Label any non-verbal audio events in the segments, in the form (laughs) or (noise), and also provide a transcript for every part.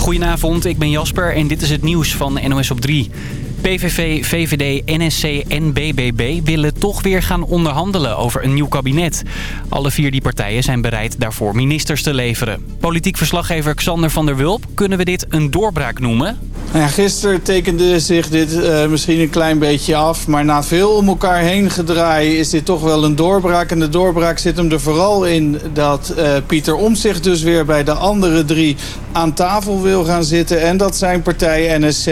Goedenavond, ik ben Jasper en dit is het nieuws van NOS op 3. PVV, VVD, NSC en BBB willen toch weer gaan onderhandelen over een nieuw kabinet. Alle vier die partijen zijn bereid daarvoor ministers te leveren. Politiek verslaggever Xander van der Wulp, kunnen we dit een doorbraak noemen? Nou gisteren tekende zich dit uh, misschien een klein beetje af. Maar na veel om elkaar heen gedraaien is dit toch wel een doorbraak. En de doorbraak zit hem er vooral in dat uh, Pieter Omtzigt dus weer bij de andere drie aan tafel wil gaan zitten. En dat zijn partij NSC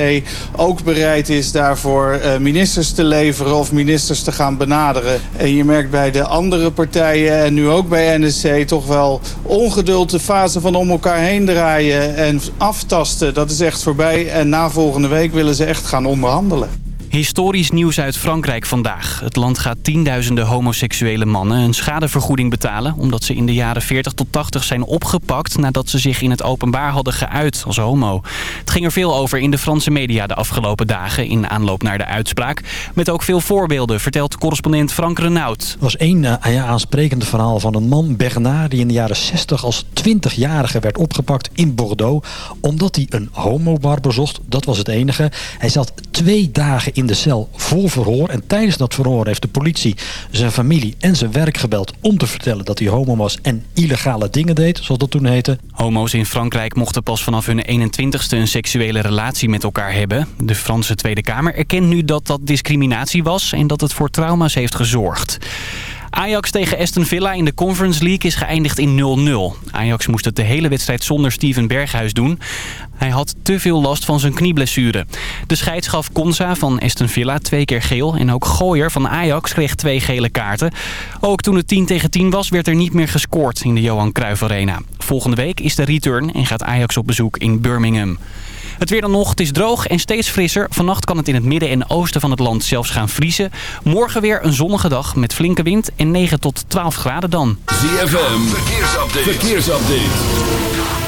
ook bereid is daarvoor uh, ministers te leveren of ministers te gaan benaderen. En je merkt bij de andere partijen en nu ook bij NSC toch wel ongeduld de fase van om elkaar heen draaien en aftasten. Dat is echt voorbij en na volgende week willen ze echt gaan onderhandelen. Historisch nieuws uit Frankrijk vandaag. Het land gaat tienduizenden homoseksuele mannen een schadevergoeding betalen... omdat ze in de jaren 40 tot 80 zijn opgepakt... nadat ze zich in het openbaar hadden geuit als homo. Het ging er veel over in de Franse media de afgelopen dagen... in aanloop naar de uitspraak. Met ook veel voorbeelden, vertelt correspondent Frank Renaud. Er was één uh, ja, aansprekende verhaal van een man, Bernard... die in de jaren 60 als 20-jarige werd opgepakt in Bordeaux... omdat hij een homobar bezocht. Dat was het enige. Hij zat twee dagen in de cel vol verhoor. En tijdens dat verhoor heeft de politie zijn familie en zijn werk gebeld... om te vertellen dat hij homo was en illegale dingen deed, zoals dat toen heette. Homo's in Frankrijk mochten pas vanaf hun 21ste een seksuele relatie met elkaar hebben. De Franse Tweede Kamer erkent nu dat dat discriminatie was... en dat het voor trauma's heeft gezorgd. Ajax tegen Aston Villa in de Conference League is geëindigd in 0-0. Ajax moest het de hele wedstrijd zonder Steven Berghuis doen. Hij had te veel last van zijn knieblessure. De scheids gaf Konza van Aston Villa twee keer geel... en ook Gooier van Ajax kreeg twee gele kaarten. Ook toen het 10 tegen 10 was, werd er niet meer gescoord in de Johan Cruijff Arena. Volgende week is de return en gaat Ajax op bezoek in Birmingham. Het weer dan nog, het is droog en steeds frisser. Vannacht kan het in het midden en oosten van het land zelfs gaan vriezen. Morgen weer een zonnige dag met flinke wind en 9 tot 12 graden dan. ZFM, verkeersupdate. verkeersupdate.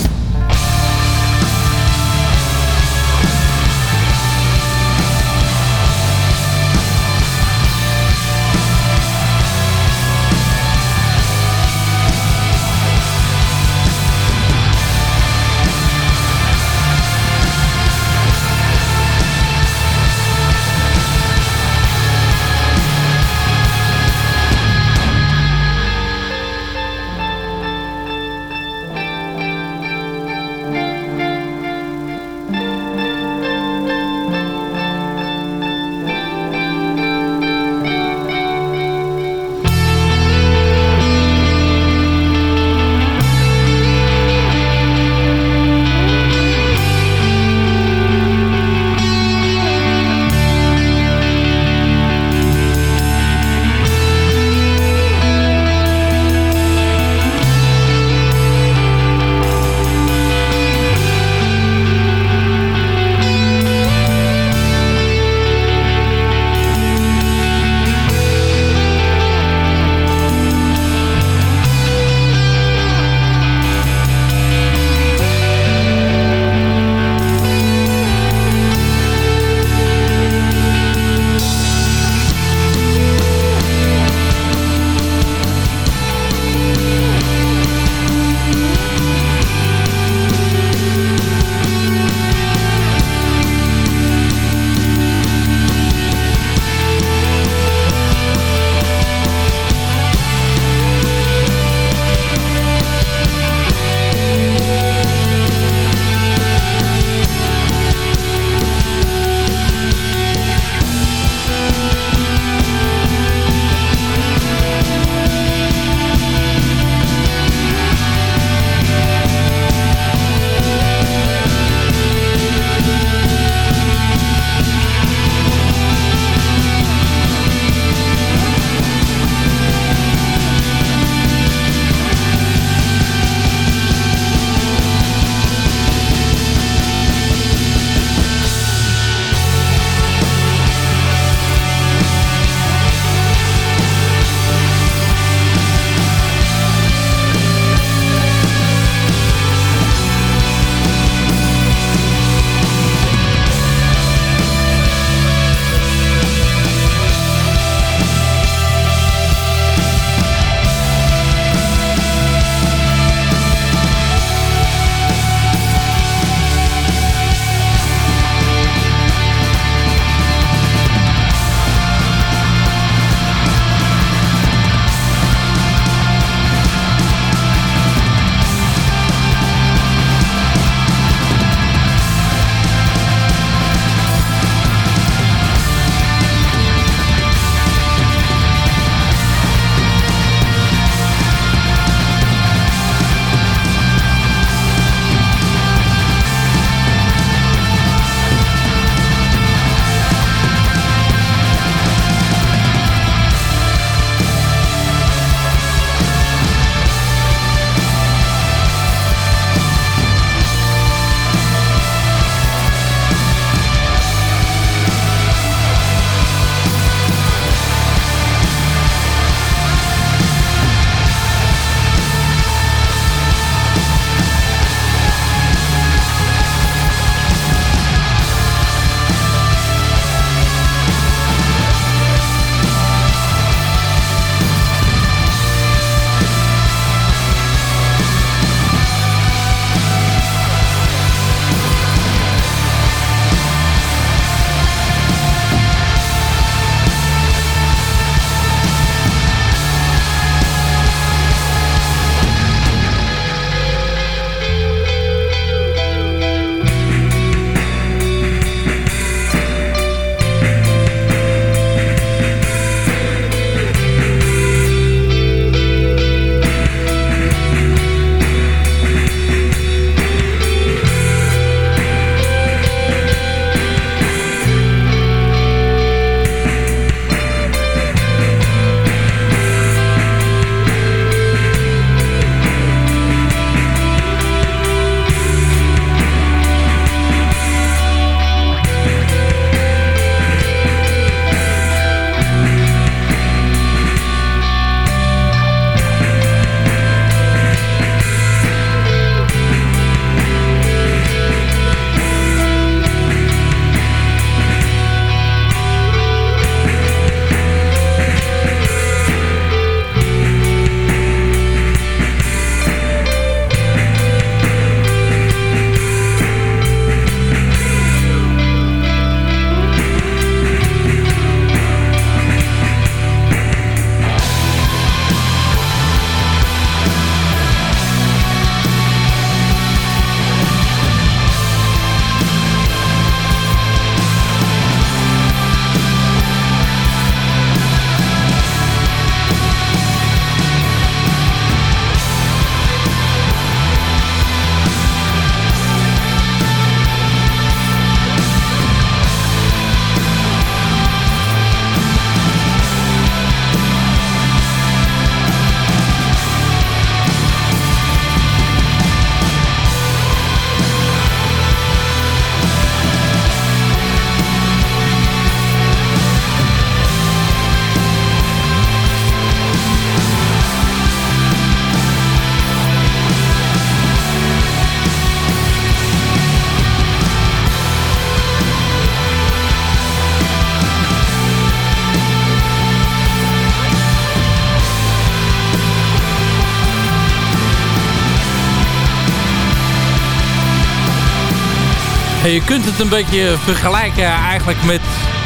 Je kunt het een beetje vergelijken eigenlijk met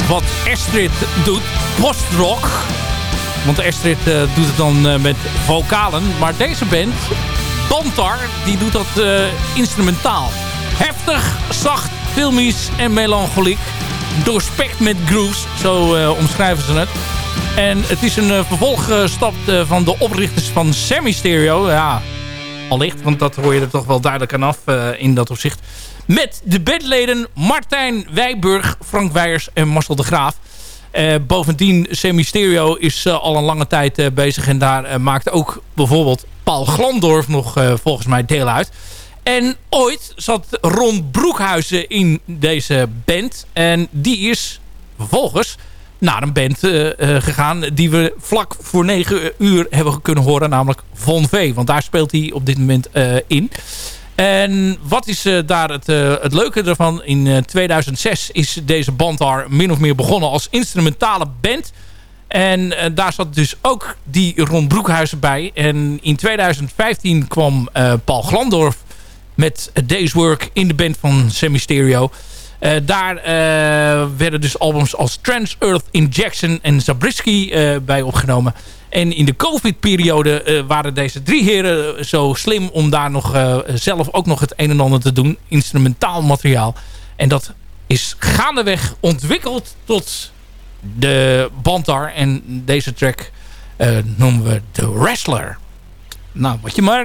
wat Astrid doet. Postrock. Want Astrid uh, doet het dan uh, met vocalen. Maar deze band, Bantar, die doet dat uh, instrumentaal. Heftig, zacht, filmisch en melancholiek. Doorspekt met grooves, zo omschrijven ze het. En het is een vervolgstap van de oprichters van Semi Stereo. Ja, allicht, want dat hoor je er toch wel duidelijk aan af in dat opzicht. Met de bandleden Martijn Wijburg, Frank Weijers en Marcel de Graaf. Uh, bovendien, Semisterio is uh, al een lange tijd uh, bezig. En daar maakt ook bijvoorbeeld Paul Glandorf nog volgens mij deel uit. En ooit zat Ron Broekhuizen in deze band. En die is vervolgens naar een band gegaan die we vlak voor 9 uur hebben kunnen horen. Namelijk Von V. Want daar speelt hij op dit moment in. En wat is uh, daar het, uh, het leuke ervan? In uh, 2006 is deze band daar min of meer begonnen als instrumentale band. En daar zat dus ook die Ron Broekhuizen bij. En in 2015 kwam Paul Glandorf met Day's Work in de band van Semi Stereo. daar werden dus albums als Trans Earth Injection en Zabriskie bij opgenomen. En in de COVID-periode uh, waren deze drie heren zo slim om daar nog uh, zelf ook nog het een en ander te doen. Instrumentaal materiaal. En dat is gaandeweg ontwikkeld tot de bandar. En deze track uh, noemen we The Wrestler. Nou, wat je maar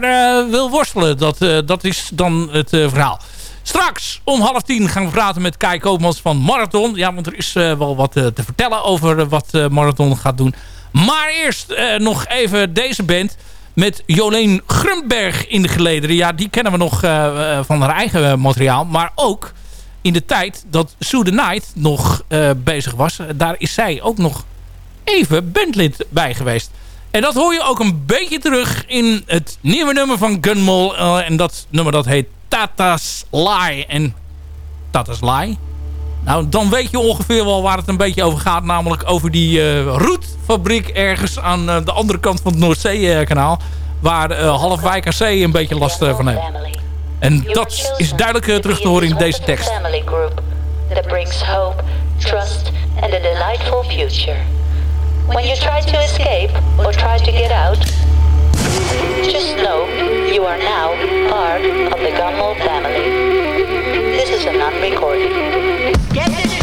wil worstelen, dat, dat is dan het verhaal. Straks om half tien gaan we praten met Kai Koopmans van Marathon. Ja, want er is wel wat te vertellen over wat Marathon gaat doen. Maar eerst uh, nog even deze band met Jolene Grunberg in de gelederen. Ja, die kennen we nog uh, van haar eigen materiaal. Maar ook in de tijd dat Sue the Night nog bezig was. Daar is zij ook nog even bandlid bij geweest. En dat hoor je ook een beetje terug in het nieuwe nummer van Gunmol. en dat nummer dat heet Tata's Lie. En Tata's Lie nou, dan weet je ongeveer wel waar het een beetje over gaat. Namelijk over die uh, roetfabriek ergens aan uh, de andere kant van het Noordzee-kanaal. Waar uh, half Wijk een beetje last van heeft. En dat is duidelijk terug te horen in deze tekst. That brings hope, trust and a delightful future. When you try to escape or try to get out, just know you are now part of the Gumbel family. This is a non-recording. Get this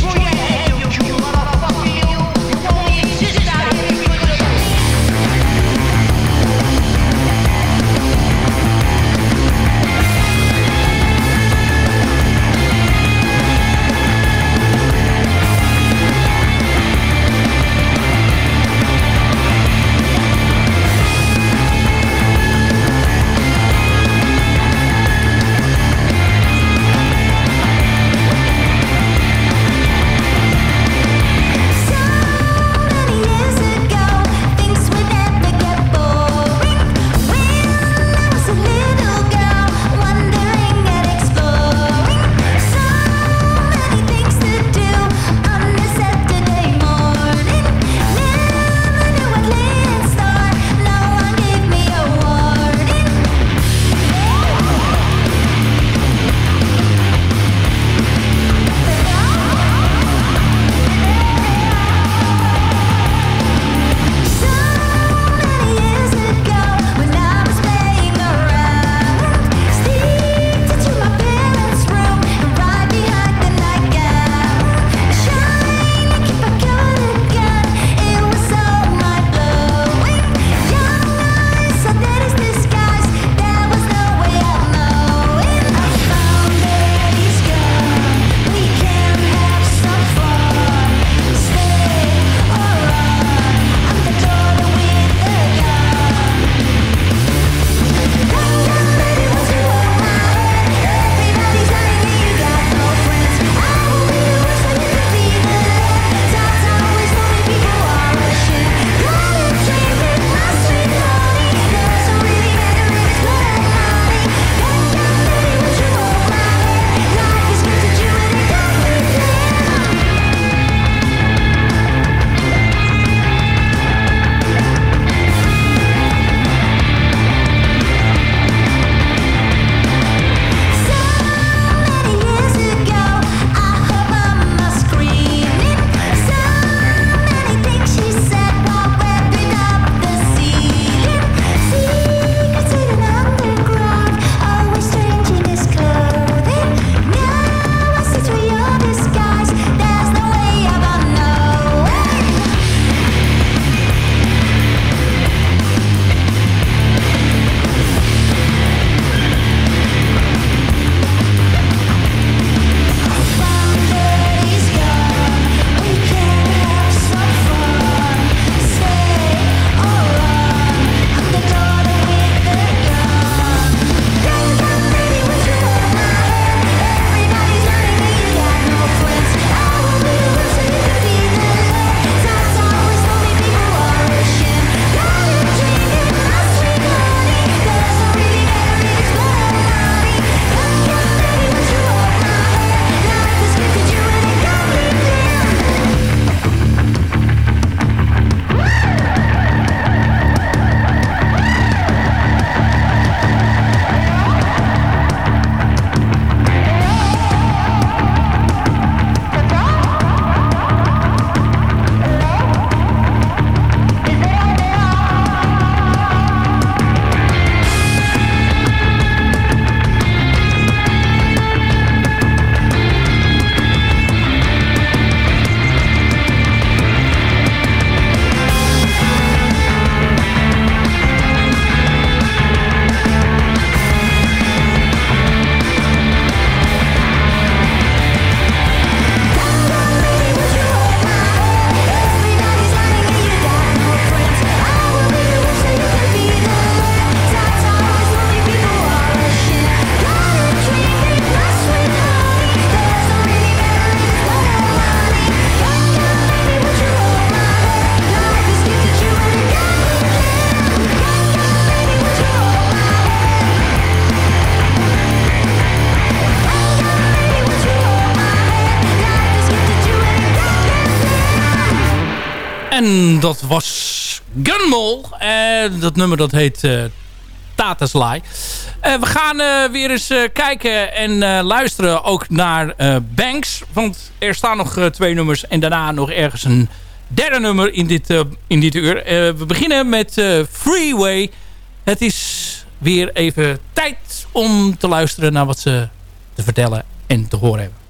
Dat was Gunmol. En dat nummer dat heet uh, Tataslai. Uh, we gaan uh, weer eens kijken en luisteren ook naar Banks. Want er staan nog twee nummers en daarna nog ergens een derde nummer in dit, in dit uur. we beginnen met Freeway. Het is weer even tijd om te luisteren naar wat ze te vertellen en te horen hebben.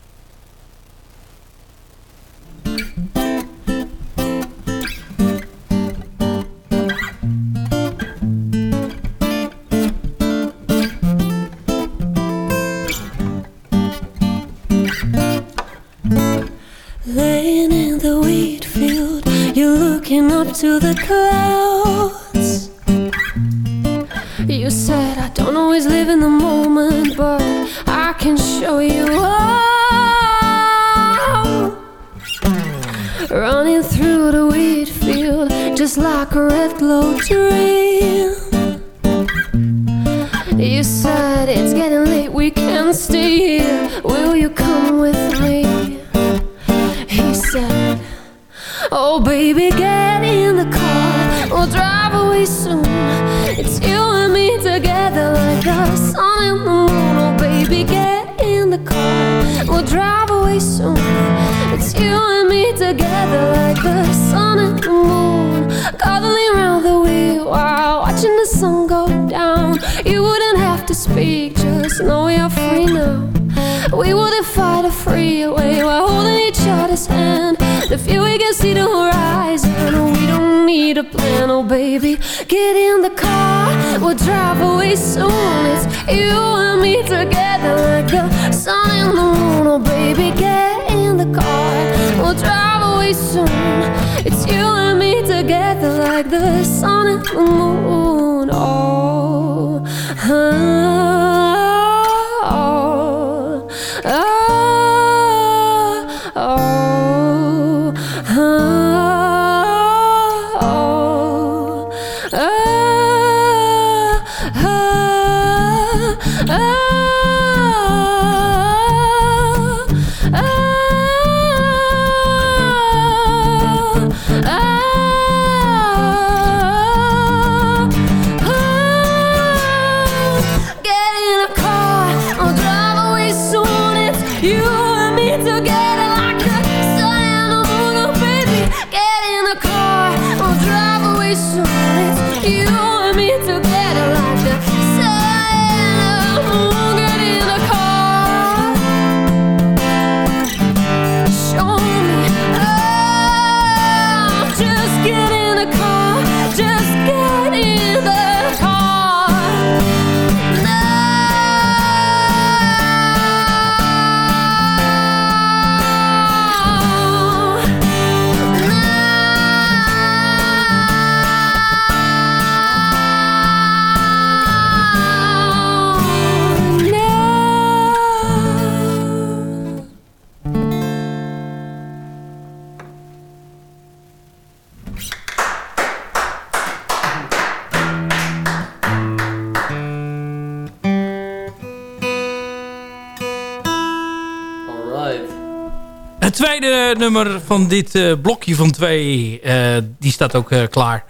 Nummer van dit uh, blokje van twee, uh, die staat ook uh, klaar.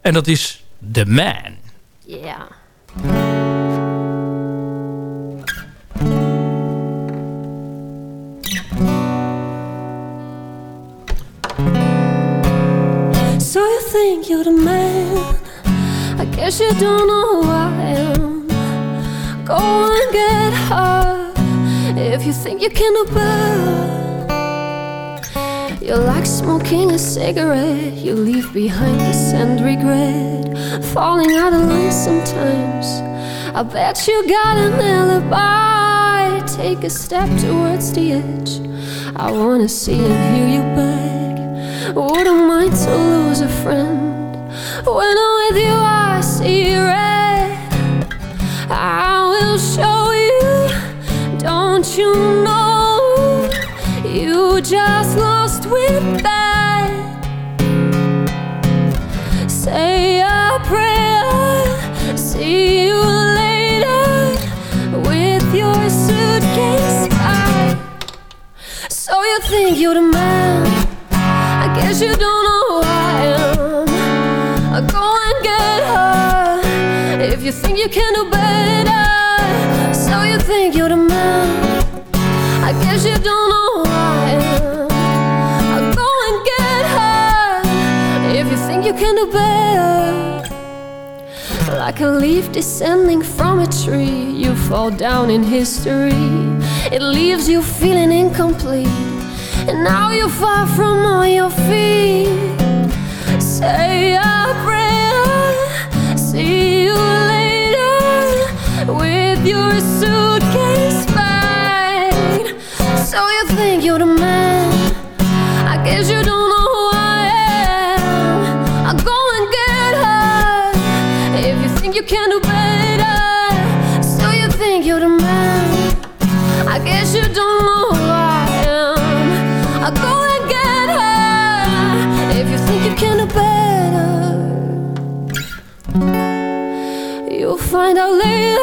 En dat is The Man. Yeah. So you think you're the man I guess you don't know who I am Go and get her If you think you can do better You're like smoking a cigarette You leave behind the sand regret. Falling out of line sometimes. I bet you got an alibi. Take a step towards the edge. I wanna see and hear you beg. Wouldn't mind to lose a friend? When I'm with you I see red. I will show you. Don't you know? You just lost with that. Say a prayer, see you later with your suitcase. I, so you think you're the man? I guess you don't know who I am. I go and get her if you think you can do better. So you think you're the man? I guess you don't know. Like a leaf descending from a tree, you fall down in history. It leaves you feeling incomplete, and now you're far from all your feet. Say a prayer, see you later with your suitcase packed. So you think you're the man? I guess you don't You'll find out later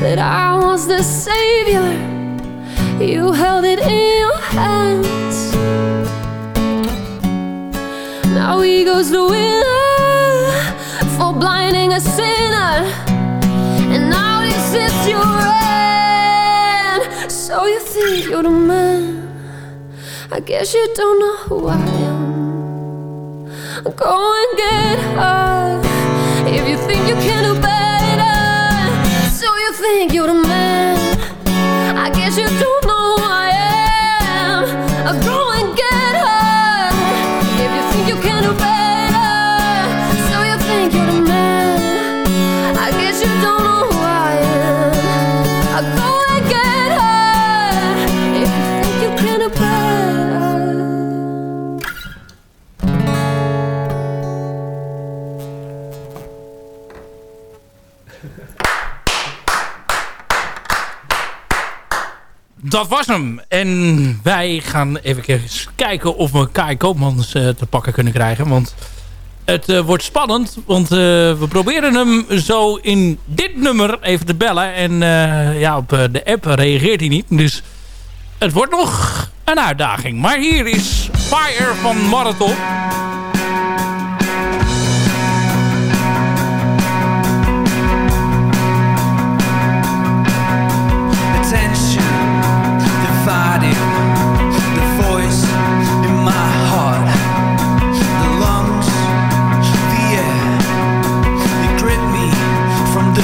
that I was the savior. You held it in your hands. Now he goes the winner for blinding a sinner. And now this is your end. So you think you're the man. I guess you don't know who I am. Go and get her think you can do better. So you think you're the Dat was hem. En wij gaan even kijken of we Kai Koopmans eh, te pakken kunnen krijgen. Want het eh, wordt spannend. Want eh, we proberen hem zo in dit nummer even te bellen. En ja, op de app reageert hij niet. Dus het wordt nog een uitdaging. Maar hier is Fire van Marathon.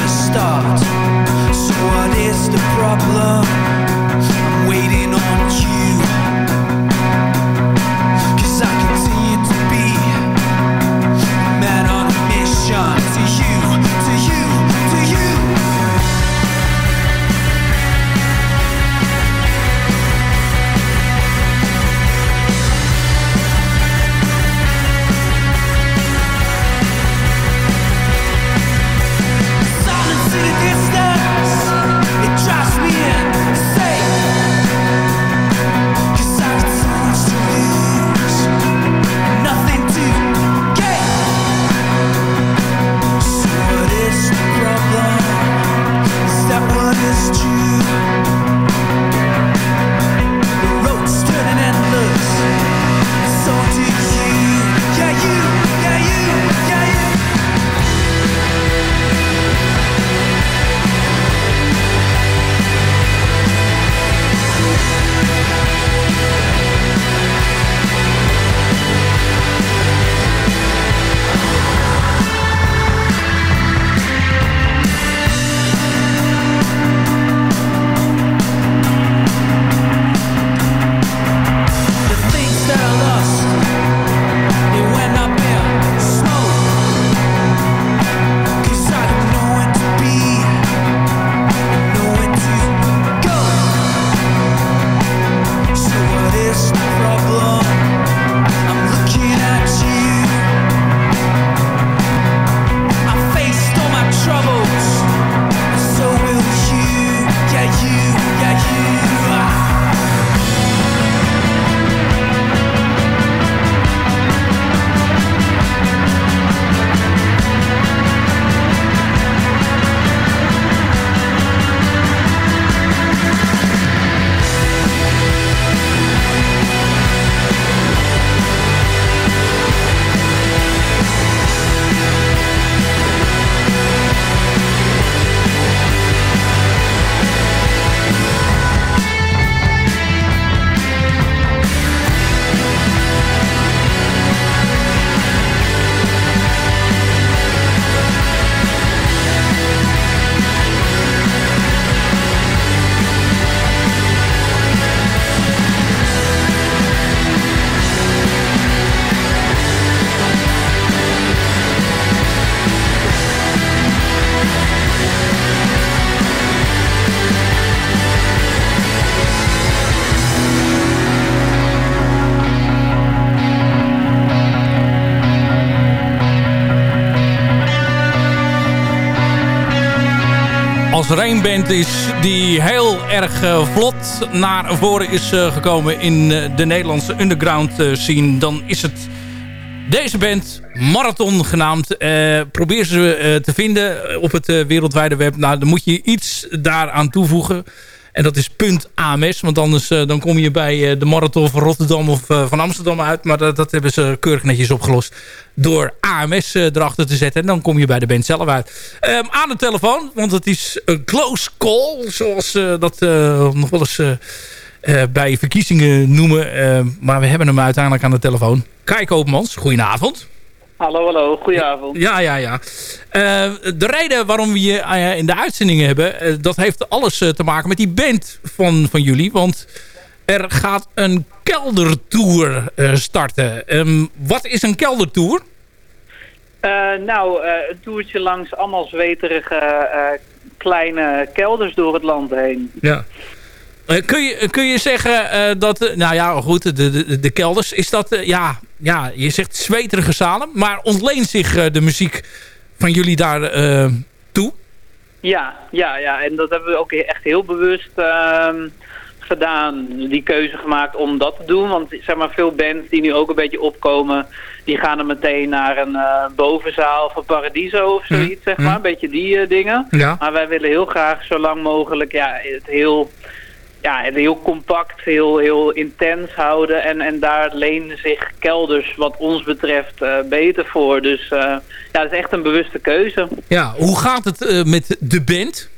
Start. So what is the problem band is die heel erg eh, vlot naar voren is eh, gekomen in eh, de Nederlandse underground scene, dan is het deze band, Marathon genaamd. Probeer ze te vinden op het wereldwijde web. Nou, dan moet je iets daaraan toevoegen. En dat is punt AMS. Want anders eh, dan kom je bij eh, de Marathon van Rotterdam of eh, van Amsterdam uit. Maar dat, dat hebben ze keurig netjes opgelost. Door AMS erachter te zetten. En dan kom je bij de band zelf uit. Ehm, aan de telefoon. Want het is een close call. Zoals dat nog wel eens... bij verkiezingen noemen. Eh, maar we hebben hem uiteindelijk aan de telefoon. Kai Koopmans, goedenavond. Hallo, hallo. Goedenavond. Ja, ja, ja. Eh, de reden waarom we je eh, in de uitzending hebben... eh, dat heeft alles te maken met die band van, van jullie. Want er gaat een keldertour starten. Ehm, wat is een keldertour? Nou, een toertje langs allemaal zweterige kleine kelders door het land heen. Ja. Kun, je, kun je zeggen dat... nou ja, goed, de, de, de kelders. Is dat... ja, ja, je zegt zweterige zalen. Maar ontleent zich eh, de muziek van jullie daar eh, toe? Ja, ja, ja. En dat hebben we ook echt heel bewust ehm, gedaan. Die keuze gemaakt om dat te doen. Want zeg maar, veel bands die nu ook een beetje opkomen... die gaan dan meteen naar een eh, bovenzaal een paradiso of zoiets, zeg maar. Een beetje die dingen. Ja. Maar wij willen heel graag zo lang mogelijk ja, het heel... Ja, heel compact, heel, heel intens houden. En, en daar lenen zich kelders wat ons betreft eh, beter voor. Dus eh, ja, dat is echt een bewuste keuze. Ja, hoe gaat het eh, met de band?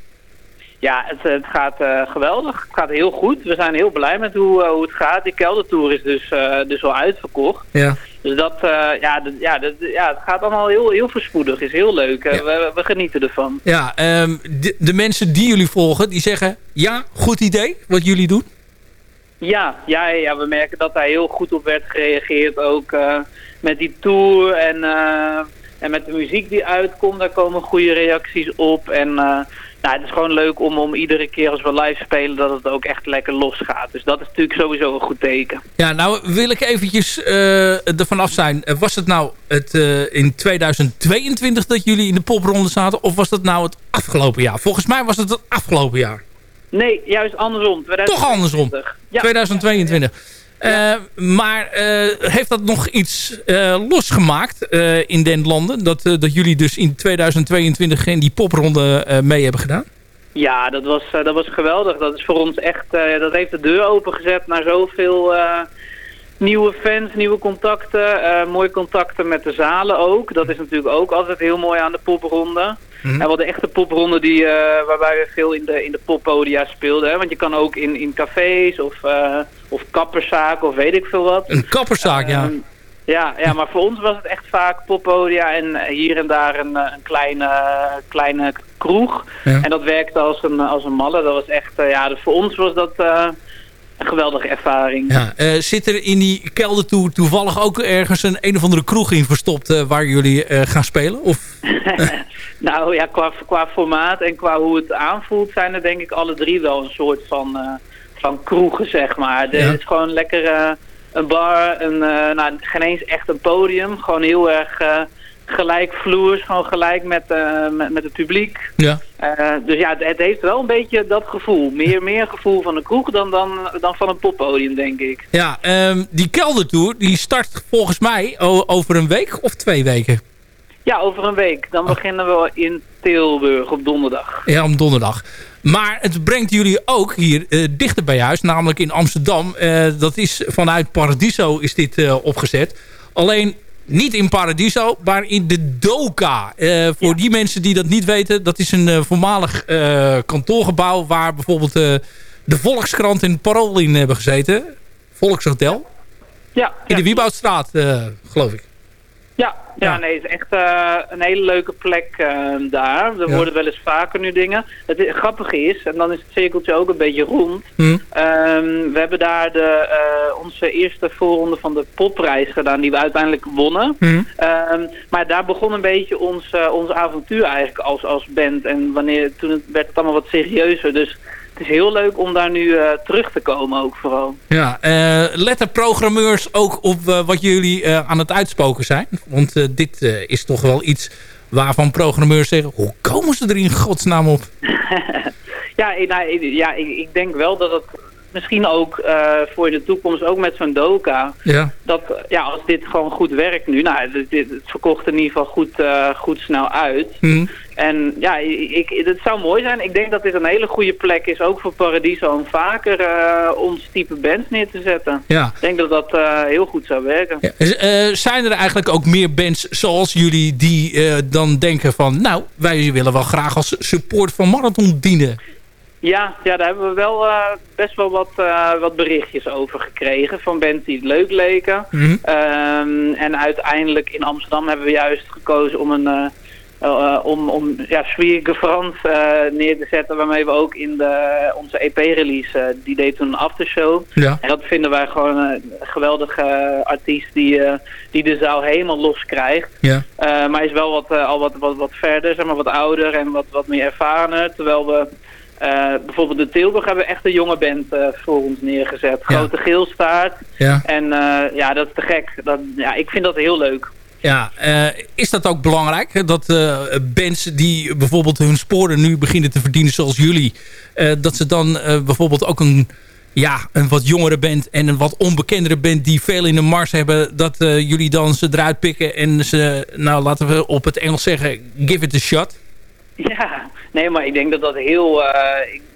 Ja, het, het gaat eh, geweldig. Het gaat heel goed. We zijn heel blij met hoe, eh, hoe het gaat. Die keldertour is dus, eh, dus al uitverkocht. Ja. Dus dat, ja, dat- ja, dat- ja, het gaat allemaal heel, heel verspoedig. is heel leuk. We, we genieten ervan. Ja, ehm, de, de mensen die jullie volgen, die zeggen... Ja, goed idee wat jullie doen. Ja, ja, ja, we merken dat daar heel goed op werd gereageerd. Ook met die tour en, en met de muziek die uitkomt. Daar komen goede reacties op. En nou, het is gewoon leuk om, om iedere keer als we live spelen... dat het ook echt lekker losgaat. Dus dat is natuurlijk sowieso een goed teken. Ja, nou wil ik eventjes eh ervan af zijn. Eh, Was het nou het, eh, in 2022 dat jullie in de popronde zaten? Of was dat nou het afgelopen jaar? Volgens mij was het het afgelopen jaar. Nee, juist andersom. Toch andersom. Ja. 2022. Eh, maar eh, heeft dat nog iets eh, losgemaakt in den landen? Dat, dat jullie dus in 2022 in die popronde mee hebben gedaan? Ja, dat was, dat was geweldig. Dat is voor ons echt, dat heeft de deur opengezet naar zoveel nieuwe fans, nieuwe contacten. mooie contacten met de zalen ook. Dat is natuurlijk ook altijd heel mooi aan de popronde. Mhm. En echt de popronde die, eh, waarbij we veel in de, in de poppodia speelden. Hè? Want je kan ook in, in cafés of, eh of kapperszaken of weet ik veel wat. Een kapperszaak, ja. Ehm, ja, ja, maar voor ons was het echt vaak poppodia en eh, hier en daar een, een kleine, kleine kroeg. Ja. En dat werkte als een, als een malle. Dat was echt, ja, dus voor ons was dat geweldige ervaring. Ja, eh, zit er in die kelder toe toevallig ook ergens een een of andere kroeg in verstopt eh, waar jullie eh, gaan spelen? Of, (laughs) (laughs) Nou ja, qua, qua formaat en qua hoe het aanvoelt zijn er denk ik alle drie wel een soort van, van kroegen, zeg maar. Er Ja. is gewoon lekker een bar, een, nou, geen eens echt een podium. Gewoon heel erg eh gelijkvloers, gewoon gelijk met, eh, met, met het publiek. ja. Eh, dus ja, het, het heeft wel een beetje dat gevoel. Meer, meer gevoel van een kroeg dan, dan, dan van een poppodium, denk ik. Ja, ehm, die keldertour die start volgens mij over een week of twee weken. Ja, over een week. Dan beginnen we in Tilburg op donderdag. Ja, om donderdag. Maar het brengt jullie ook hier eh, dichter bij huis, namelijk in Amsterdam. Dat is vanuit Paradiso is dit opgezet. Alleen niet in Paradiso, maar in de Doka. Eh, voor die mensen die dat niet weten, dat is een eh, voormalig eh, kantoorgebouw... waar bijvoorbeeld de Volkskrant en Parool in hebben gezeten. Volkshotel. Ja, In de Wieboudstraat, geloof ik. Ja, ja, nee, het is echt eh, een hele leuke plek eh, daar. Er Ja. worden wel eens vaker nu dingen. Het grappige is, en dan is het cirkeltje ook een beetje rond. Hm. Ehm, we hebben daar de, eh, onze eerste voorronde van de popprijs gedaan, die we uiteindelijk wonnen. Hm. Ehm, maar daar begon een beetje ons, ons avontuur eigenlijk als, als band. En wanneer, toen werd het allemaal wat serieuzer. Dus het is heel leuk om daar nu eh, terug te komen ook vooral. Ja, eh letten programmeurs ook op eh, wat jullie aan het uitspoken zijn? Want dit is toch wel iets waarvan programmeurs zeggen... hoe komen ze er in godsnaam op? (laughs) Ja, ik- nou, ja ik, ik denk wel dat het misschien ook voor de toekomst, ook met zo'n doka... Ja. dat ja, als dit gewoon goed werkt nu, nou, dit, het verkocht in ieder geval goed, goed snel uit. Hm. En ja, ik, het zou mooi zijn. Ik denk dat dit een hele goede plek is, ook voor Paradiso, om vaker eh, ons type bands neer te zetten. Ja. Ik denk dat dat eh, heel goed zou werken. Ja, eh, zijn er eigenlijk ook meer bands zoals jullie die dan denken van... nou, wij willen wel graag als support van Marathon dienen. Ja, ja, daar hebben we wel best wel wat, wat berichtjes over gekregen van bands die het leuk leken. Mhm. Ehm, en uiteindelijk in Amsterdam hebben we juist gekozen om een om, om ja, Frans eh, neer te zetten, waarmee we ook in de, onze EP-release, eh, die deed toen een aftershow. Ja. En dat vinden wij gewoon een geweldige eh, artiest die, eh, die de zaal helemaal los krijgt. Ja. Eh, maar is wel wat, eh, al wat, wat, wat verder, zeg maar wat ouder en wat, wat meer ervarener. Terwijl we eh, bijvoorbeeld de Tilburg hebben we echt een jonge band eh, voor ons neergezet. Ja. Grote geelstaart. Ja. En eh, ja, dat is te gek. Dat, ja, ik vind dat heel leuk. Ja, eh, is dat ook belangrijk? Dat eh, bands die bijvoorbeeld hun sporen nu beginnen te verdienen zoals jullie... eh, dat ze dan bijvoorbeeld ook een, ja, een wat jongere band en een wat onbekendere band... die veel in de mars hebben, dat jullie dan ze eruit pikken... en ze, nou laten we op het Engels zeggen, give it a shot? Ja, nee, maar ik denk dat dat heel...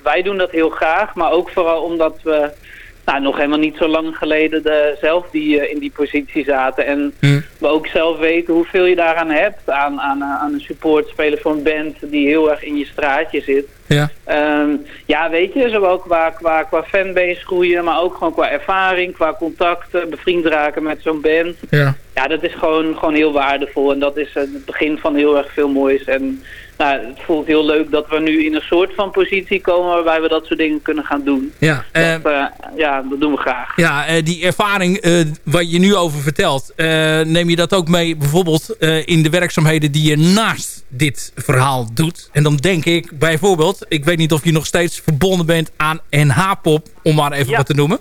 wij doen dat heel graag, maar ook vooral omdat we... Nou, nog helemaal niet zo lang geleden de, zelf die, eh, in die positie zaten. En Hm. we ook zelf weten hoeveel je daaraan hebt. Aan, aan, eh, aan een support spelen voor een band die heel erg in je straatje zit. Ja. Ehm, ja, weet je, zowel qua, qua, qua fanbase groeien, maar ook gewoon qua ervaring, qua contacten, bevriend raken met zo'n band. Ja. Ja, dat is gewoon, gewoon heel waardevol en dat is eh, het begin van heel erg veel moois. En nou, het voelt heel leuk dat we nu in een soort van positie komen waarbij we dat soort dingen kunnen gaan doen. Ja, eh, Dat, eh, ja, dat doen we graag. Ja, eh, die ervaring eh, waar je nu over vertelt... eh, neem je dat ook mee bijvoorbeeld eh, in de werkzaamheden die je naast dit verhaal doet? En dan denk ik bijvoorbeeld... ik weet niet of je nog steeds verbonden bent aan NH-pop... om maar even Ja. wat te noemen.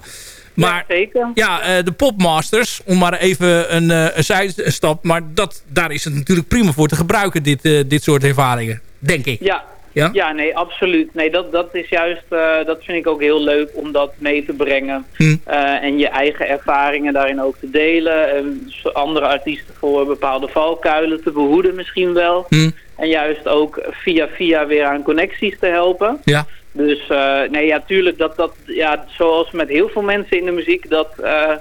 Maar Ja, zeker. ja, eh, de Popmasters, om maar even een, eh, een zijstap... maar dat, daar is het natuurlijk prima voor te gebruiken, dit, eh, dit soort ervaringen. Denk ik. Ja, Ja? ja, nee, absoluut. Nee, dat, dat is juist, dat vind ik ook heel leuk om dat mee te brengen. Hm. Eh, en je eigen ervaringen daarin ook te delen. En andere artiesten voor bepaalde valkuilen te behoeden misschien wel. Hm. En juist ook via via weer aan connecties te helpen. Ja. Dus eh, nee, ja, tuurlijk, dat, dat, ja, zoals met heel veel mensen in de muziek, dat, eh,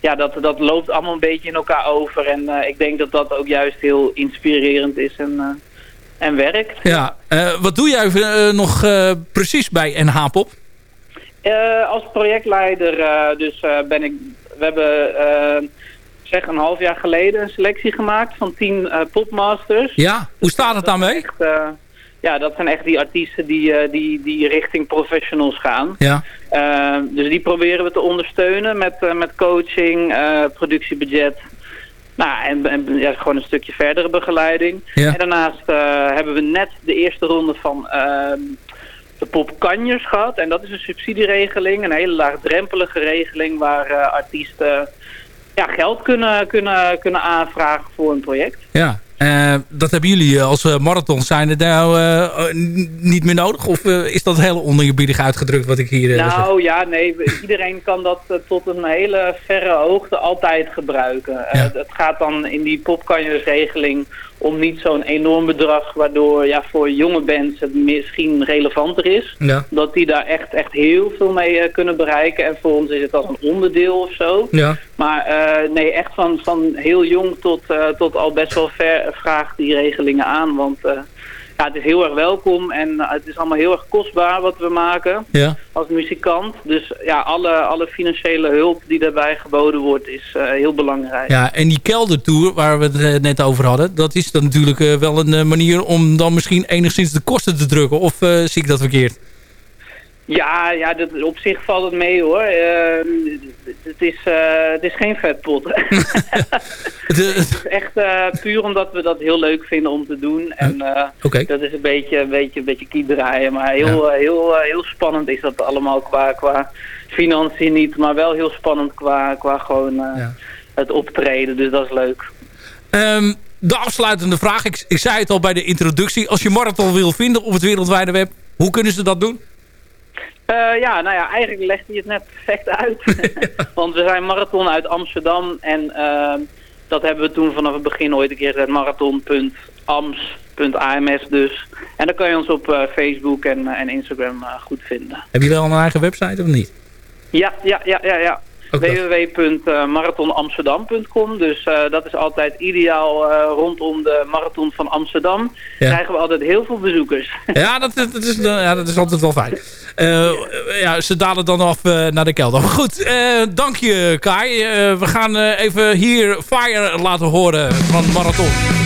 ja, dat, dat loopt allemaal een beetje in elkaar over. En eh, ik denk dat dat ook juist heel inspirerend is en, en werkt. Ja, wat doe jij nog precies bij NH-pop? Als projectleider dus ben ik... We hebben zeg een half jaar geleden een selectie gemaakt van tien popmasters. Ja, hoe staat het daarmee? Echt, ja, dat zijn echt die artiesten die, eh, die, die richting professionals gaan. Ja. Eh, dus die proberen we te ondersteunen met, eh, met coaching, productiebudget. Nou, en, en ja, gewoon een stukje verdere begeleiding. Ja. En daarnaast hebben we net de eerste ronde van ehm, de popkanjers gehad. En dat is een subsidieregeling, een hele laagdrempelige regeling waar artiesten ja, geld kunnen, kunnen, kunnen aanvragen voor een project. Ja, eh, dat hebben jullie eh, als eh, marathon zijn nou niet meer nodig? Of is dat heel oneerbiedig uitgedrukt wat ik hier zeg? Nou ja, nee, iedereen kan dat tot een hele verre hoogte altijd gebruiken. Ja. het gaat dan in die popkanjersregeling om niet zo'n enorm bedrag... waardoor ja, voor jonge bands het misschien relevanter is. Ja. Dat die daar echt, echt heel veel mee eh, kunnen bereiken. En voor ons is het als een onderdeel of zo. Ja. Maar eh, nee, echt van, van heel jong tot, eh, tot al best wel ver vraagt die regelingen aan. Want ja, het is heel erg welkom en eh, het is allemaal heel erg kostbaar wat we maken Ja. als muzikant. Dus ja, alle, alle financiële hulp die daarbij geboden wordt is eh, heel belangrijk. ja, en die keldertour waar we het eh, net over hadden... dat is dan natuurlijk wel een manier om dan misschien enigszins de kosten te drukken. Of zie ik dat verkeerd? Ja, ja dat, op zich valt het mee hoor. Eh, het, is, eh, het is geen vetpot. (laughs) Het, eh, Het is echt eh, puur omdat we dat heel leuk vinden om te doen. En eh, Oké. dat is een beetje, een beetje, een beetje kietdraaien. Maar heel, eh, heel, eh, heel spannend is dat allemaal qua, qua financiën niet. Maar wel heel spannend qua, qua gewoon eh, Ja. het optreden. Dus dat is leuk. Ehm, de afsluitende vraag. Ik, ik zei het al bij de introductie. Als je Marathon wil vinden op het wereldwijde web, hoe kunnen ze dat doen? Eh, ja, nou ja, eigenlijk legt hij het net perfect uit. (laughs) (laughs) Want we zijn marathon uit Amsterdam en ehm, dat hebben we toen vanaf het begin ooit een keer gezet. Marathon.ams.ams dus. En dan kan je ons op eh, Facebook en, eh, en Instagram goed vinden. Heb je wel een eigen website of niet? Ja, ja, ja, ja, ja. Www.marathonamsterdam.com. Dus dat is altijd ideaal rondom de marathon van Amsterdam. Ja. Krijgen we altijd heel veel bezoekers. Ja, dat, dat, is, ja, dat is altijd wel fijn. (laughs) Eh, ja, ze dalen dan af eh, naar de kelder. Maar goed, eh, dank je Kai. We gaan even hier Fire laten horen van Marathon.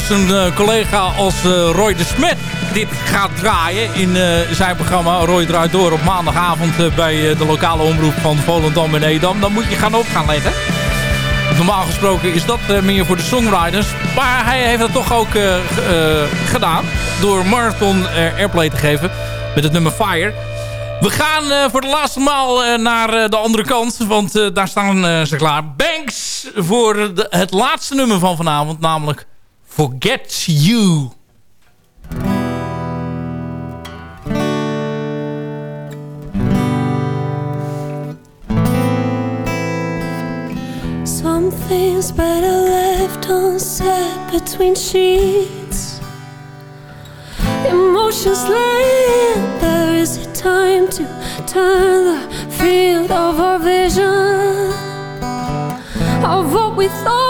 Zelfs een eh, collega als eh, Roy de Smet dit gaat draaien in eh, zijn programma Roy draait door op maandagavond bij de lokale omroep van Volendam en Edam, dan moet je gaan op gaan letten. Normaal gesproken is dat meer voor de songwriters. Maar hij heeft dat toch ook gedaan. Door Marathon Airplay te geven. Met het nummer Fire. We gaan voor de laatste maal naar de andere kant. Want daar staan ze klaar. Banks voor het laatste nummer van vanavond. Namelijk Forget You. Something's better left unsaid between sheets. Emotions laying, there is a time to turn the field of our vision. Of what we thought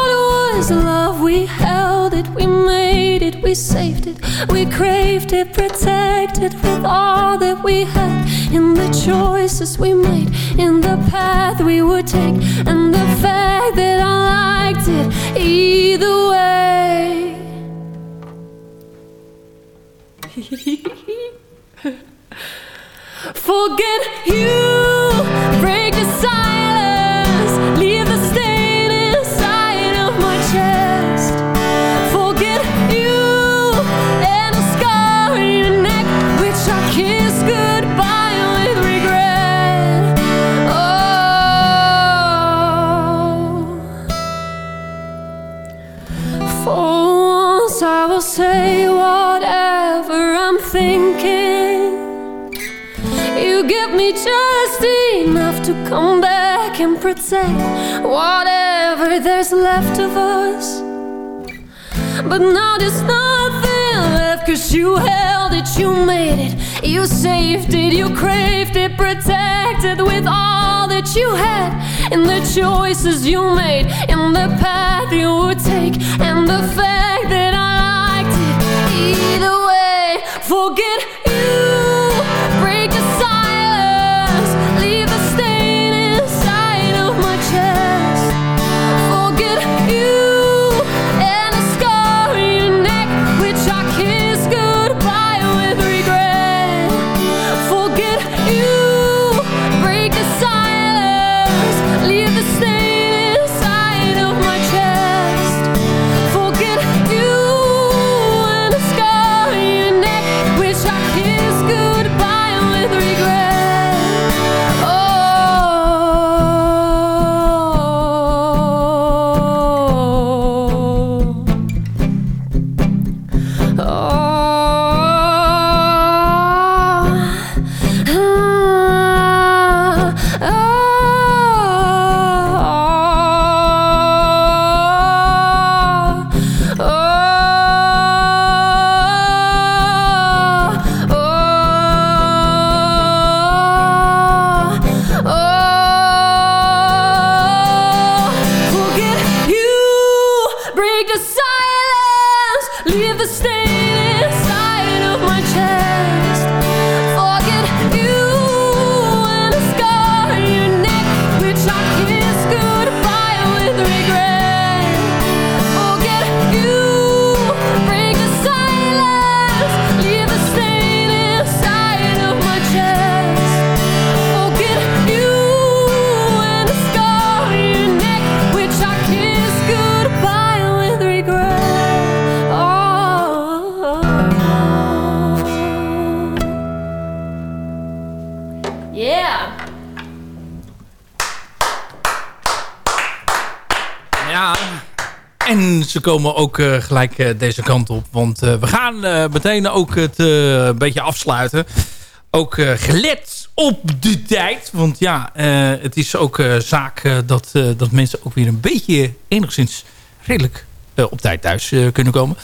was. Love, we held it, we made it, we saved it, we craved it, protected with all that we had. In the choices we made, in the path we would take, and the fact that I liked it either way. (laughs) Forget you, break the will just enough to come back and protect whatever there's left of us. But now there's nothing left Cause you held it, you made it You saved it, you craved it Protected with all that you had And the choices you made And the path you would take And the fact En ze komen ook eh, gelijk eh, deze kant op. Want eh, we gaan meteen ook het een beetje afsluiten. Ook gelet op de tijd. Want ja, het is ook zaak dat, dat mensen ook weer een beetje enigszins redelijk op tijd thuis kunnen komen.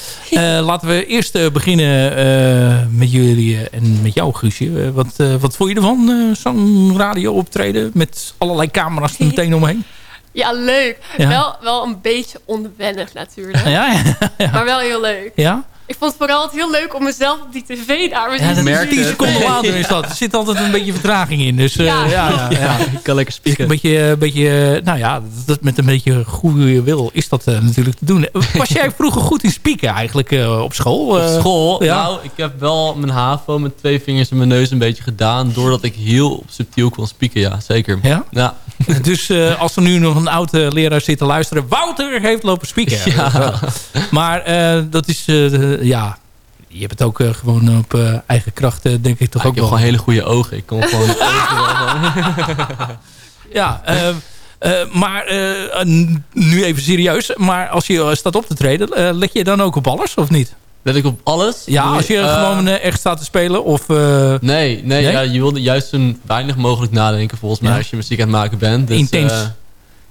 Laten we eerst beginnen met jullie en met jou, Guusje. Wat, wat vond je ervan, zo'n radio optreden met allerlei camera's er meteen omheen? Ja, leuk. Ja. Wel, wel een beetje onwennig natuurlijk. Ja, ja. Maar wel heel leuk. ja? Ik vond het vooral heel leuk om mezelf op die tv daar te Ja, dat zien. is 10 seconden later is dat. Er zit altijd een beetje vertraging in. Dus eh, ja, Ja. ja, ja, Ik kan lekker Een spieken. beetje, een beetje, nou ja, dat, met een beetje goede wil is dat eh, natuurlijk te doen. Was jij vroeger goed in spieken eigenlijk eh, op school? Op Eh, school, ja. nou, ik heb wel mijn HAVO met twee vingers in mijn neus een beetje gedaan. Doordat ik heel subtiel kon spieken, ja, zeker. Ja? Ja, (laughs) Dus eh, als er nu nog een oude leraar zit te luisteren. Wouter heeft lopen spieken. Ja. (laughs) Maar eh, dat is, eh, ja, je hebt het ook eh, gewoon op eh, eigen kracht, eh, denk ik toch Ah, ook ik heb wel. gewoon hele goede ogen. Ik kon gewoon (laughs) Ja, eh, eh, maar eh, nu even serieus. Maar als je eh, staat op te treden, eh, let je dan ook op alles of niet? Let ik op alles? Ja, als je eh, gewoon eh, echt staat te spelen of... eh, Nee, nee? Ja, je wilde juist zo weinig mogelijk nadenken volgens mij Ja. als je muziek aan het maken bent. Dus, Intens.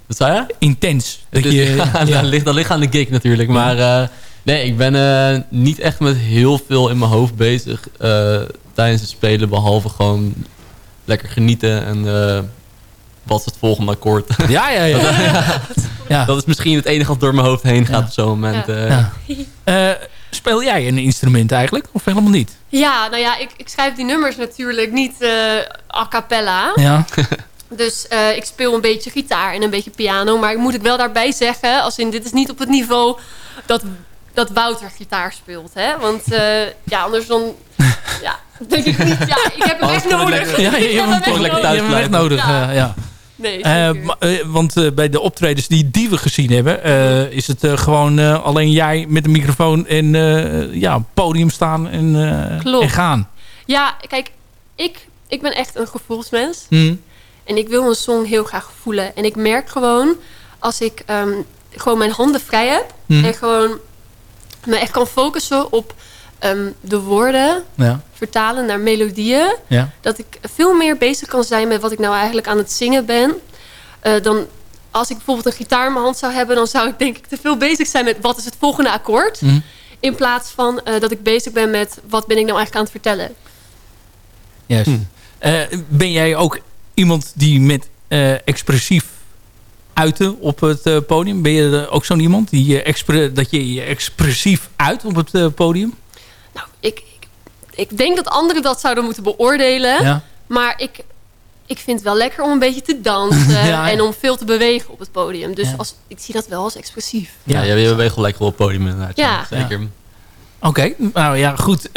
wat zei je? intens. (laughs) Dat Dus, je, (laughs) ja. Dat, ligt, dat ligt aan de gig natuurlijk. Maar nee, ik ben niet echt met heel veel in mijn hoofd bezig tijdens het spelen. Behalve gewoon lekker genieten en wat is het volgende akkoord. Ja, ja, ja. (laughs) ja. dat is misschien het enige wat door mijn hoofd heen gaat Ja. op zo'n moment. Ja. eh. Ja. Eh, speel jij een instrument eigenlijk? Of helemaal niet? Ja, nou ja, ik, ik schrijf die nummers natuurlijk niet eh, a cappella. Ja. (laughs) Dus eh, ik speel een beetje gitaar en een beetje piano. Maar ik moet ik wel daarbij zeggen, als in dit is niet op het niveau dat, dat Wouter gitaar speelt. Hè? Want eh, ja, anders dan... Ja, denk ik niet. Ja, ik heb hem echt nodig. lekker- Ja, je lekker je thuis hebt hem echt nodig. Ja. ja. Nee, Eh, eh, want eh, bij de optredens die, die we gezien hebben... is het gewoon alleen jij met een microfoon en ja, podium staan en, Klopt. en gaan. Ja, kijk, ik, ik ben echt een gevoelsmens. Hm. En ik wil een song heel graag voelen. En ik merk gewoon, als ik ehm, gewoon mijn handen vrij heb... Hm. en gewoon me echt kan focussen op ehm, de woorden, Ja. Vertalen naar melodieën. Ja. Dat ik veel meer bezig kan zijn met wat ik nou eigenlijk aan het zingen ben. Eh, dan als ik bijvoorbeeld een gitaar in mijn hand zou hebben, dan zou ik denk ik te veel bezig zijn met wat is het volgende akkoord. Mhm. In plaats van eh, dat ik bezig ben met wat ben ik nou eigenlijk aan het vertellen. Juist. Eh, ben jij ook iemand die met eh, expressief uiten op het eh, podium? Ben je ook zo'n iemand die expre- dat je je expressief uit op het eh, podium? Ik, ik, ik denk dat anderen dat zouden moeten beoordelen. Ja. Maar ik, ik vind het wel lekker om een beetje te dansen. (laughs) Ja, ja. En om veel te bewegen op het podium. Dus Ja. als, ik zie dat wel als expressief. Ja, ja, je beweegt wel lekker op het podium inderdaad. Ja. Zeker. Oké, nou ja, goed. Eh,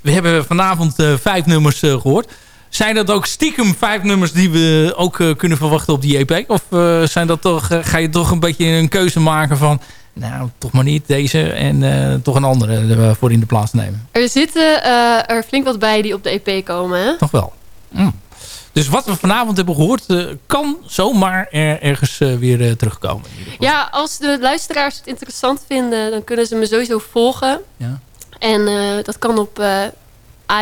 we hebben vanavond eh, vijf nummers eh, gehoord. Zijn dat ook stiekem vijf nummers die we ook eh, kunnen verwachten op die EP? Of eh, zijn dat toch, ga je toch een beetje een keuze maken van... nou, toch maar niet deze en eh, toch een andere eh, voor in de plaats nemen? Er zitten eh, er flink wat bij die op de EP komen. Hè? Toch wel. Mm. Dus wat we vanavond hebben gehoord... eh, kan zomaar er, ergens weer terugkomen. Ja, als de luisteraars het interessant vinden, dan kunnen ze me sowieso volgen. Ja. En dat kan op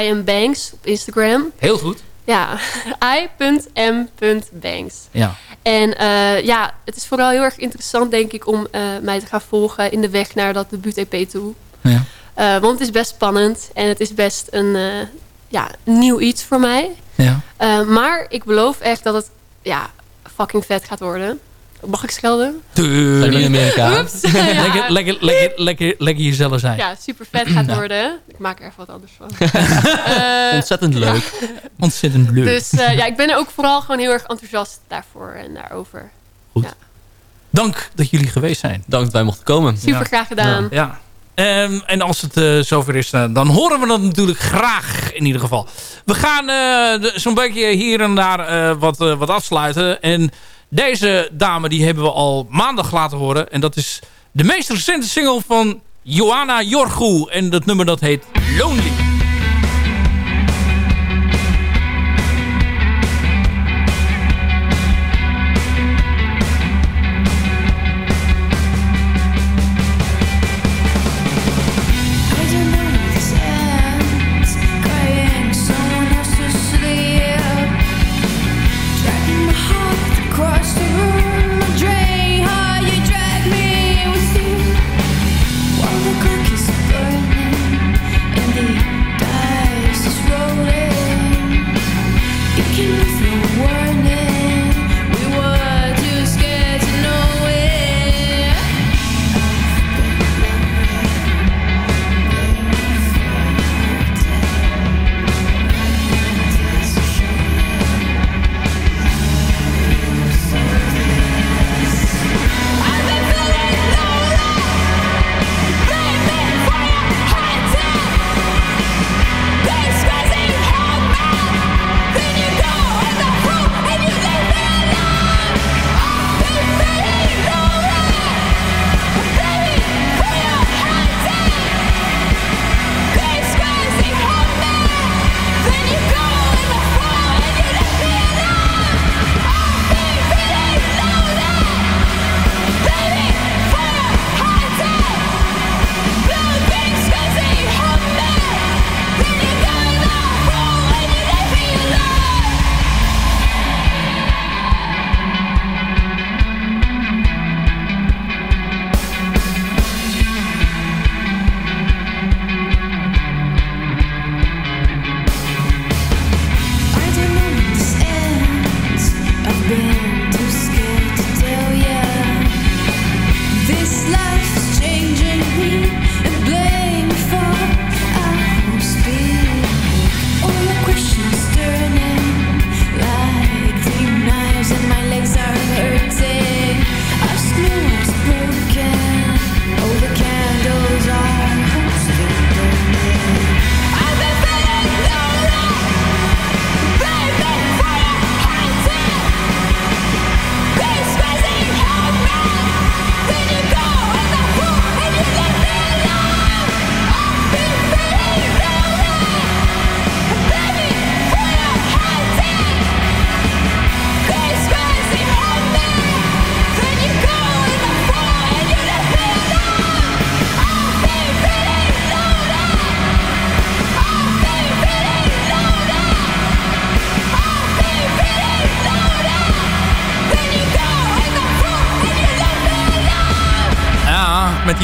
I am Banks op Instagram. Heel goed. Ja, (laughs) i.m.banks. Ja. En eh, ja, het is vooral heel erg interessant, denk ik, om eh, mij te gaan volgen in de weg naar dat debuut-EP toe. Ja. Eh, want het is best spannend en het is best een ja, nieuw iets voor mij. Ja. Maar ik beloof echt dat het ja, fucking vet gaat worden. Mag ik schelden? Tuurlijk. in Amerika. Oeps. (laughs) Ja. lekker, lekker, lekker, lekker, lekker jezelf zijn. Ja, super vet gaat Ja. worden. Ik maak er even wat anders van. (laughs) Eh, Ontzettend leuk. Ontzettend leuk. Dus eh, ja, ik ben er ook vooral gewoon heel erg enthousiast daarvoor en daarover. Dank dat jullie geweest zijn. Dank dat wij mochten komen. Super graag gedaan. Ja. Ehm, en als het eh, zover is, dan horen we dat natuurlijk graag in ieder geval. We gaan eh, zo'n beetje hier en daar eh, wat, wat afsluiten. En deze dame die hebben we al maandag laten horen. En dat is de meest recente single van Johanna Jorgu. En dat nummer dat heet Lonely.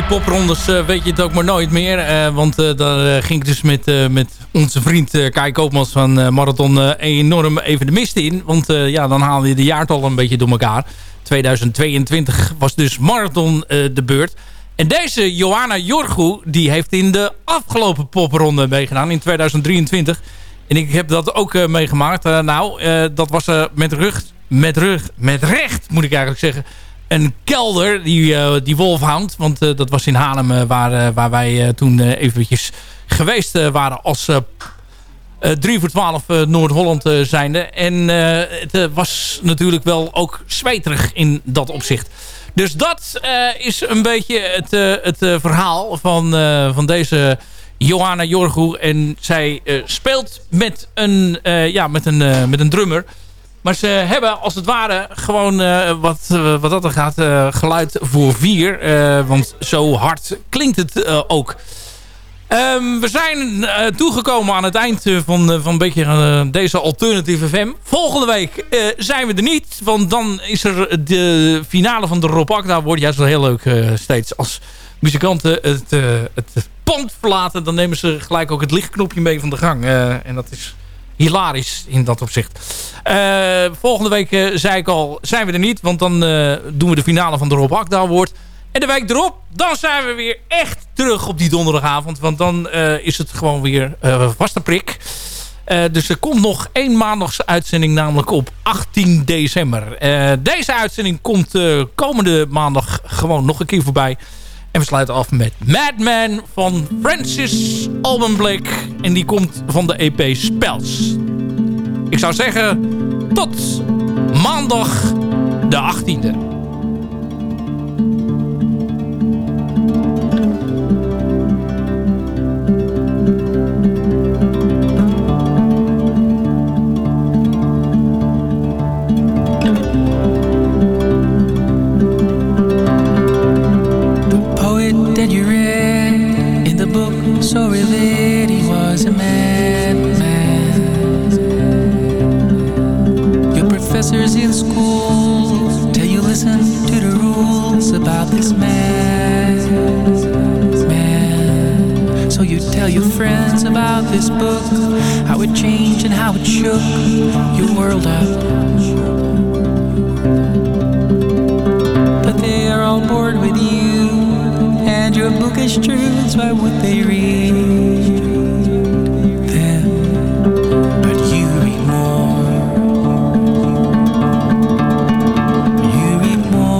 Poprondes eh, weet je het ook maar nooit meer. Eh, want eh, daar ging ik dus met, met onze vriend Kai Koopmans van Marathon enorm even de mist in. Want ja, dan haal je de jaartal een beetje door elkaar. 2022 was dus Marathon de beurt. En deze Johanna Jorgu, die heeft in de afgelopen popronde meegedaan in 2023. En ik heb dat ook meegemaakt. Nou, dat was met rug, met rug, met recht moet ik eigenlijk zeggen. Een kelder, die, eh, die Wolfhound. Want eh, dat was in Haarlem eh, waar, waar wij toen eventjes geweest waren als eh, eh, 3 voor 12 eh, Noord-Holland zijnde. En het was natuurlijk wel ook zweterig in dat opzicht. Dus dat is een beetje het, het verhaal van, van deze Johanna Jorgu. En zij speelt met een, ja, met, een, met een drummer. Maar ze hebben als het ware gewoon eh, wat, eh, wat dat er gaat eh, geluid voor vier. Want zo hard klinkt het ook. Ehm, we zijn toegekomen aan het eind van, van een beetje deze Alternative FM. Volgende week zijn we er niet. Want dan is er de finale van de Rob Akda. Wordt juist wel heel leuk steeds als muzikanten het, het pand verlaten. Dan nemen ze gelijk ook het lichtknopje mee van de gang. En dat is hilarisch in dat opzicht. Eh, volgende week, eh, zei ik al, zijn we er niet. Want dan eh, doen we de finale van de Rob Akda Award. En de week erop, dan zijn we weer echt terug op die donderdagavond. Want dan is het gewoon weer vaste prik. Dus er komt nog één maandagse uitzending, namelijk op 18 december. Deze uitzending komt komende maandag gewoon nog een keer voorbij. En we sluiten af met Madman van Francis Alban Blake. En die komt van de EP Spells. Ik zou zeggen, tot maandag de 18e. Book so revered he was a madman. Your professors in school tell you listen to the rules about this man. So you tell your friends about this book, how it changed and how it shook your world up. But they are all bored with you your bookish truths by what they read. Then, but you read more. You read more.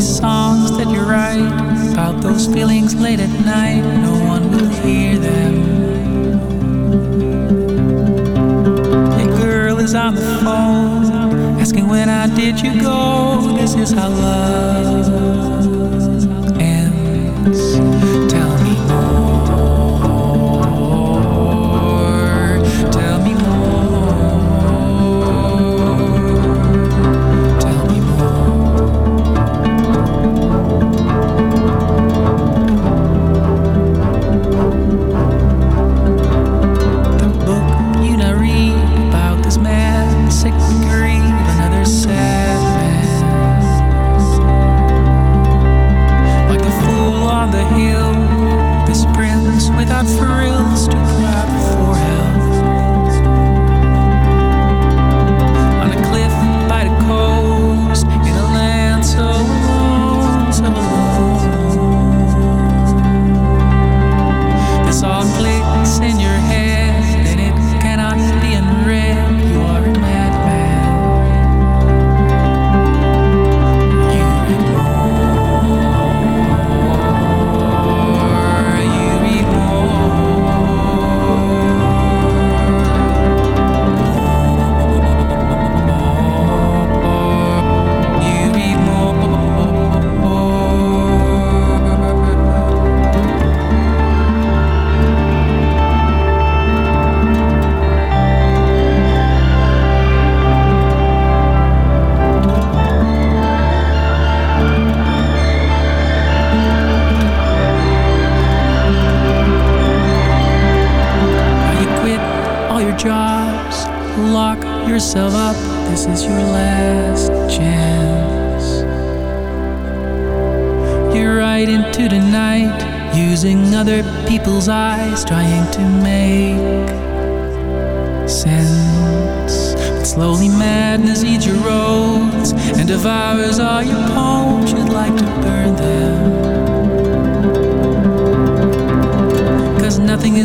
Songs that you write about those feelings late at night, no one will hear them. Girl is on the phone asking when I did you go. This is how love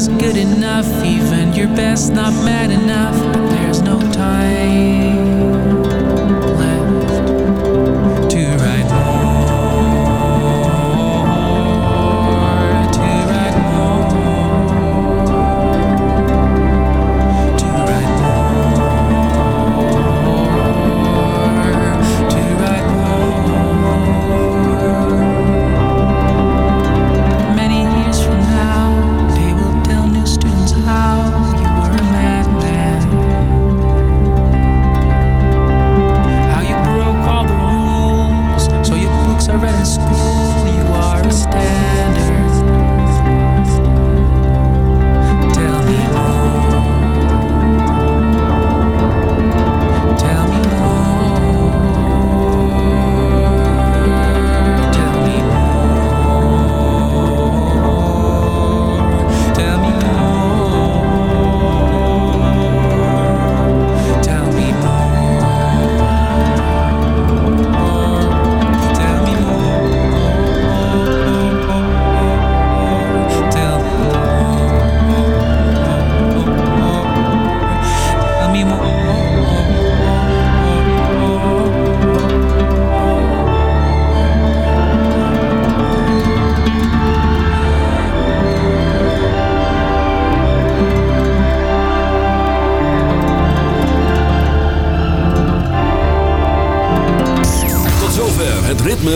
is good enough, even your best not mad enough, but there's no time.